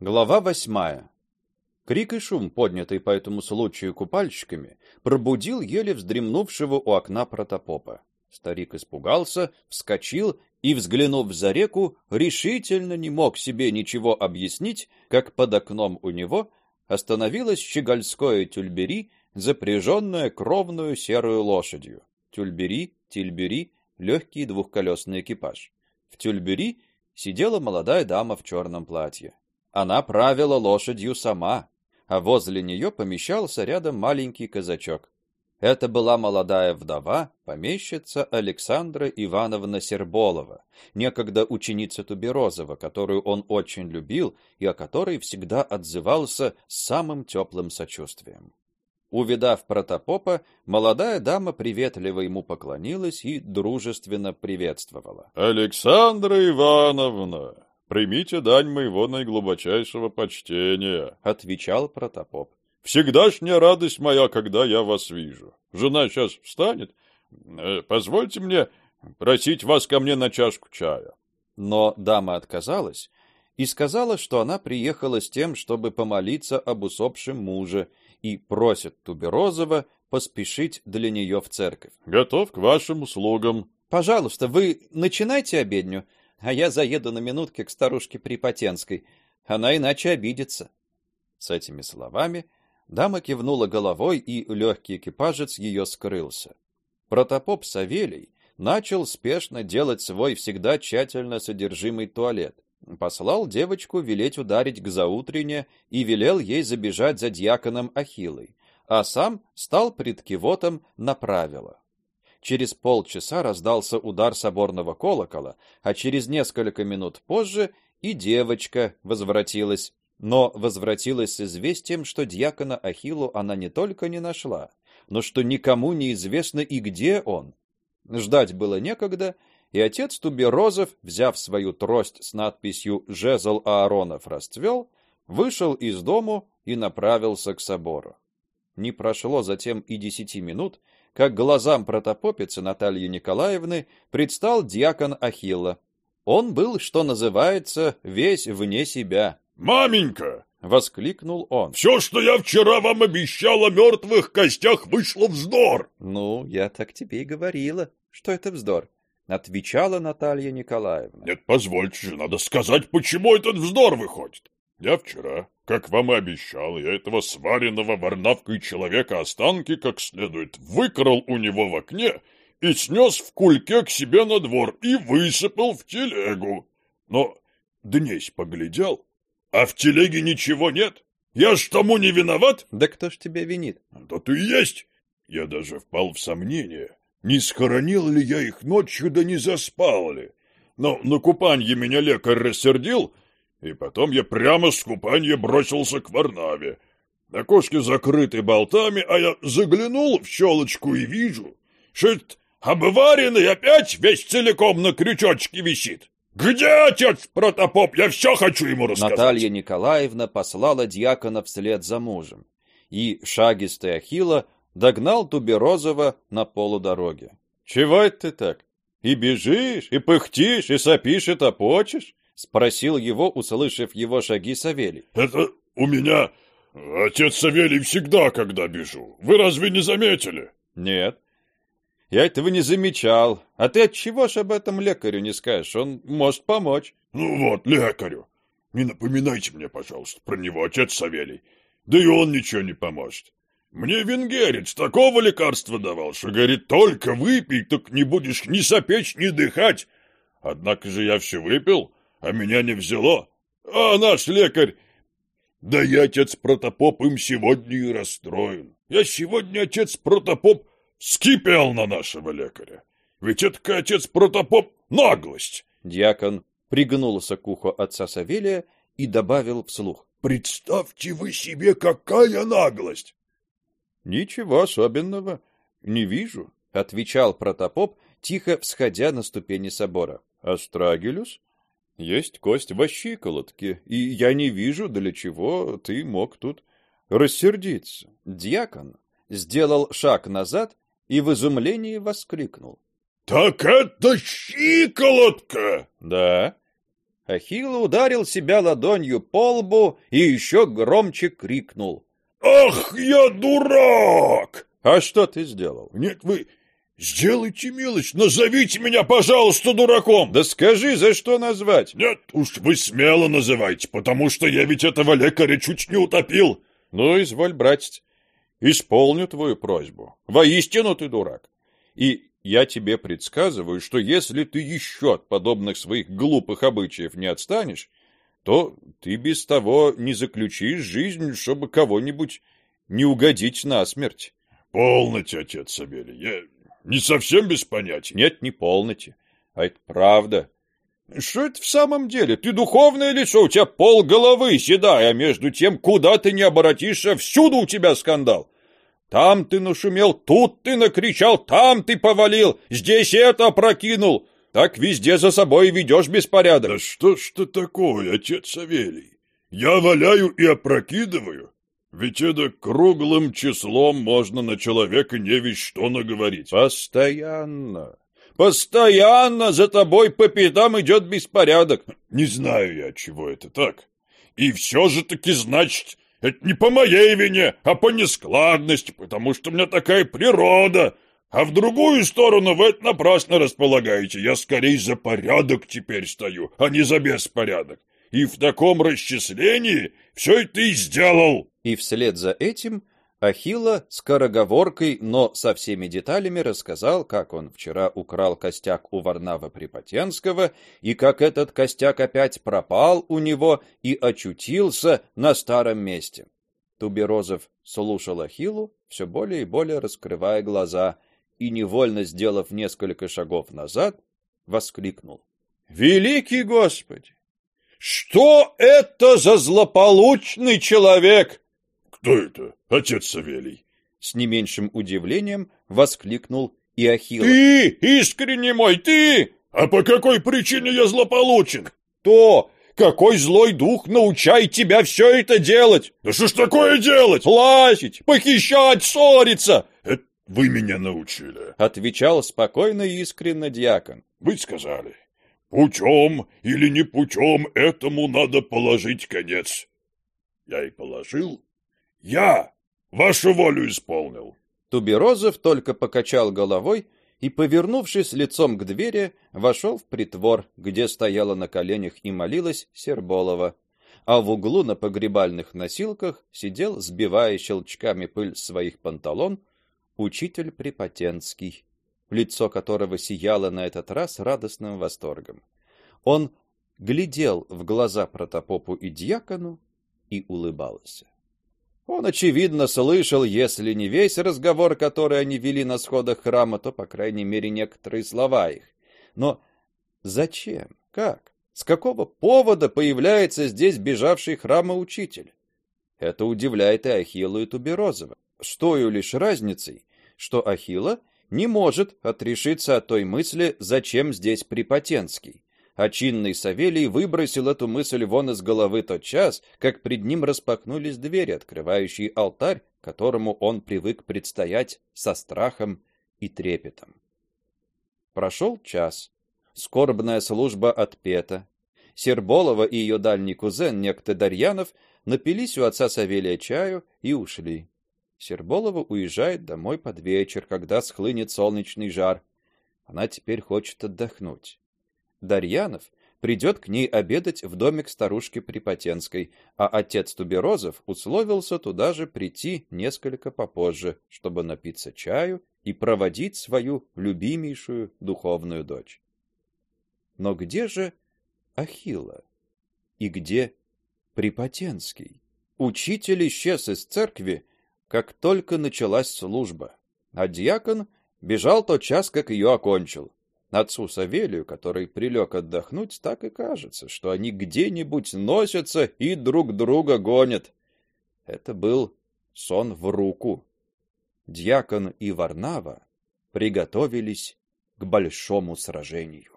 Глава восьмая. Крик и шум, поднятый по этому случаю купальщиками, пробудил еле вздремнувшего у окна протопопа. Старик испугался, вскочил и, взглянув за реку, решительно не мог себе ничего объяснить, как под окном у него остановилось щегольское тюльбери, запряженное кровную серую лошадью. Тюльбери, тильбери легкий двухколесный экипаж. В тюльбери сидела молодая дама в черном платье. Она правила лошадью сама, а возле нее помещался рядом маленький казачок. Это была молодая вдова, помещица Александра Ивановна Серболова, некогда ученица Туберозова, которую он очень любил и о которой всегда отзывался с самым теплым сочувствием. Увидав протопопа, молодая дама приветливо ему поклонилась и дружественно приветствовала. Александра Ивановна, примите дань моего наиглубочайшего почтения, отвечал протопоп. Всегдашняя радость моя, когда я вас вижу. Жена сейчас встанет. Э, позвольте мне просить вас ко мне на чашку чая. Но дама отказалась и сказала, что она приехала с тем, чтобы помолиться об усопшем муже, и просит Туберозова поспешить для нее в церковь. Готов к вашим услугам. Пожалуйста, вы начинайте обедню, а я заеду на минутки к старушке Припотенской. Она иначе обидится. С этими словами дама кивнула головой, и легкий экипажец ее скрылся. Протопоп Савелий начал спешно делать свой всегда тщательно содержимый туалет. Послал девочку велеть ударить к заутрене и велел ей забежать за диаконом Ахиллой, а сам стал пред кивотом на правило. Через полчаса раздался удар соборного колокола, а через несколько минут позже и девочка возвратилась, но возвратилась с известием, что диакона Ахиллу она не только не нашла, но что никому не известно и где он. Ждать было некогда, и отец Туберозов, взяв свою трость с надписью «Жезл Ааронов расцвел», вышел из дому и направился к собору. Не прошло затем и десяти минут, как глазам протопопицы Натальи Николаевны предстал диакон Ахилла. Он был, что называется, весь вне себя. «Маменька!» — воскликнул он. «Все, что я вчера вам обещал о мертвых костях, вышло вздор!» «Ну, я так тебе и говорила, что это вздор», — отвечала Наталья Николаевна. «Нет, позвольте же, надо сказать, почему этот вздор выходит. Я вчера, как вам и обещал, я этого сваренного варнавкой человека останки как следует выкрал у него в окне и снес в кульке к себе на двор и высыпал в телегу. Но днесь поглядел, а в телеге ничего нет. Я ж тому не виноват. Да кто ж тебя винит? Да ты есть. Я даже впал в сомнение, не схоронил ли я их ночью, да не заспал ли. Но на купанье меня лекарь рассердил, и потом я прямо с купанья бросился к Варнаве. Окошки закрыты болтами, а я заглянул в щелочку и вижу, что этот обваренный опять весь целиком на крючочке висит. Где отец протопоп? Я все хочу ему рассказать. Наталья Николаевна послала дьякона вслед за мужем, и шагистый Ахилла догнал Туберозова на полудороге. Чего это ты так? И бежишь, и пыхтишь, и сопишь, и топочешь? Спросил его, услышав его шаги Савелий. Это у меня отец Савелий всегда, когда бежу. Вы разве не заметили? Нет. Я этого не замечал. А ты от чего ж об этом лекарю не скажешь? Он может помочь. Ну вот, лекарю. Не напоминайте мне, пожалуйста, про него, отец Савелий. Да и он ничего не поможет. Мне венгерец такого лекарства давал, что, говорит, только выпей, так не будешь ни сопеть, ни дыхать. Однако же я все выпил, а меня не взяло. А наш лекарь... Да я, отец Протопоп, им сегодня и расстроен. Я сегодня, отец Протопоп, скипел на нашего лекаря. Ведь это, отец Протопоп, наглость. Дьякон пригнулся к уху отца Савелия и добавил вслух. Представьте вы себе, какая наглость! Ничего особенного не вижу, отвечал протопоп, тихо всходя на ступени собора. Астрагилюс есть кость во щиколотке, и я не вижу, для чего ты мог тут рассердиться. Дьякон сделал шаг назад и в изумлении воскликнул: "Так это щиколотка!" "Да. Ахилл ударил себя ладонью по лбу и еще громче крикнул. «Ах, я дурак!» «А что ты сделал?» «Нет, вы сделайте милость, назовите меня, пожалуйста, дураком!» «Да скажи, за что назвать?» «Нет, уж вы смело называйте, потому что я ведь этого лекаря чуть не утопил!» «Ну, изволь, братец, исполню твою просьбу. Воистину ты дурак. И я тебе предсказываю, что если ты еще от подобных своих глупых обычаев не отстанешь, то ты без того не заключишь жизнь, чтобы кого-нибудь не угодить на смерть. Полноте, отец Савелий, я не совсем без понятия. Нет, не полноте, а это правда. Что это в самом деле? Ты духовное лицо, у тебя пол головы седая, а между тем, куда ты не обратишься, всюду у тебя скандал. Там ты нашумел, тут ты накричал, там ты повалил, здесь это опрокинул. Так везде за собой ведешь беспорядок. Да что ж ты такое, отец Савелий? Я валяю и опрокидываю? Ведь это круглым числом можно на человека не весь что наговорить. Постоянно, постоянно за тобой по пятам идет беспорядок. Не знаю я, чего это так. И все же таки, значит, это не по моей вине, а по нескладности, потому что у меня такая природа. А в другую сторону вы это напрасно располагаете. Я скорее за порядок теперь стою, а не за беспорядок. И в таком расчислении все это и сделал. И вслед за этим Ахилла скороговоркой, но со всеми деталями рассказал, как он вчера украл костяк у Варнава Припотенского, и как этот костяк опять пропал у него и очутился на старом месте. Туберозов слушал Ахиллу, все более и более раскрывая глаза, и, невольно сделав несколько шагов назад, воскликнул. «Великий Господи! Что это за злополучный человек!» «Кто это, отец Савелий?» С не меньшим удивлением воскликнул и Ахилл. «Ты, искренне мой, ты! А по какой причине я злополучен?» «То! Какой злой дух научает тебя все это делать?» «Да что ж такое делать?» «Лазить, похищать, ссориться!» «Это вы меня научили», — отвечал спокойно и искренне дьякон. «Вы сказали, путем или не путем этому надо положить конец. Я и положил, я вашу волю исполнил. Туберозов только покачал головой и, повернувшись лицом к двери, вошел в притвор, где стояла на коленях и молилась Серболова, а в углу на погребальных носилках сидел, сбивая щелчками пыль своих панталон, учитель Припотенский, лицо которого сияло на этот раз радостным восторгом. Он глядел в глаза протопопу и диакону и улыбался. Он очевидно слышал, если не весь разговор, который они вели на сходах храма, то по крайней мере некоторые слова их. Но зачем? Как? С какого повода появляется здесь бежавший храма учитель? Это удивляет и Ахиллу и Туберозова. С той лишь разницей, что Ахилла не может отрешиться от той мысли, зачем здесь Припотенский а чинный Савелий выбросил эту мысль вон из головы тот час, как пред ним распахнулись двери, открывающие алтарь, которому он привык предстоять со страхом и трепетом. Прошел час. Скорбная служба отпета. Серболова и ее дальний кузен, некто Дарьянов, напились у отца Савелия чаю и ушли. Серболова уезжает домой под вечер, когда схлынет солнечный жар. Она теперь хочет отдохнуть. Дарьянов придет к ней обедать в домик старушки Припотенской, а отец Туберозов условился туда же прийти несколько попозже, чтобы напиться чаю и проводить свою любимейшую духовную дочь. Но где же Ахилла? И где Припотенский? Учитель исчез из церкви, как только началась служба, а диакон бежал тот час, как ее окончил. Отцу Савелию, который прилег отдохнуть, так и кажется, что они где-нибудь носятся и друг друга гонят. Это был сон в руку. Дьякон и Варнава приготовились к большому сражению.